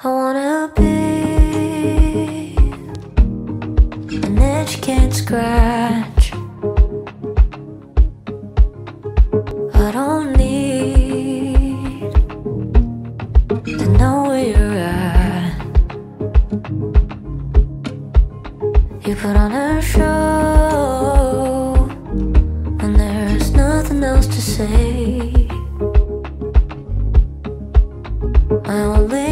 I wanna be an itch can't scratch. I don't need to know where you're at. You put on a show when there's nothing else to say. I only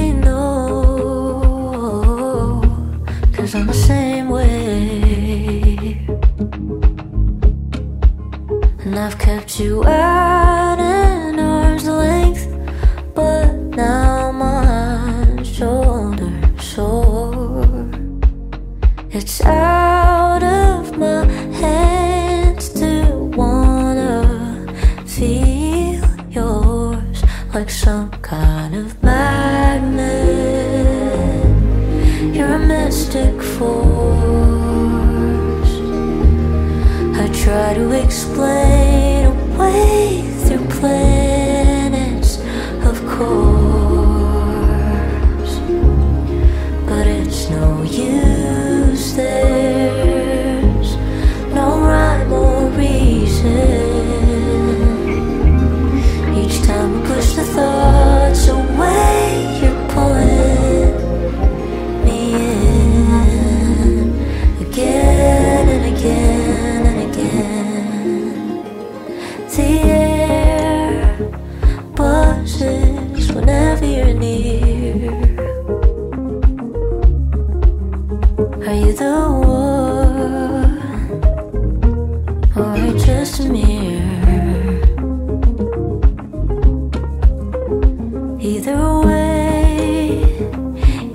The same way. And I've kept you at an arm's length But now my shoulder's sore It's out of my hands to wanna feel yours Like some kind of force. I try to explain away through planets, of course buzzes whenever you're near. Are you the one, or are you just a mirror? Either way,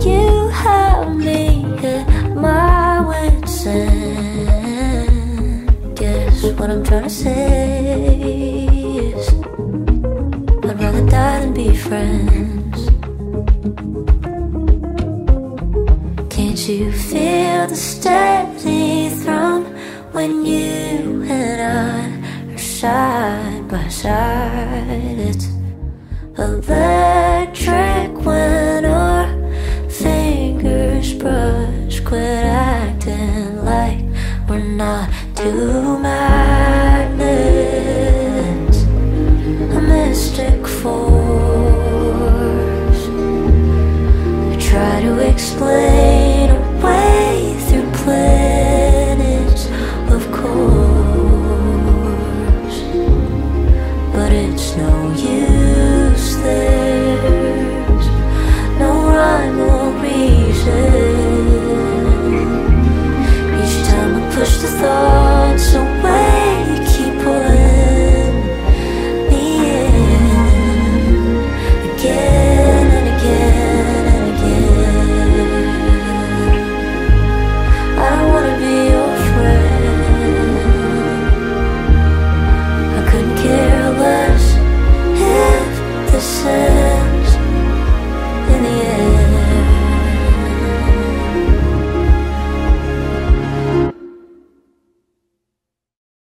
you have me at my wits' end. Guess what I'm trying to say you feel the steady thrum when you and I are side by side? It's electric when our fingers brush. Quit acting like we're not two magnets. just thought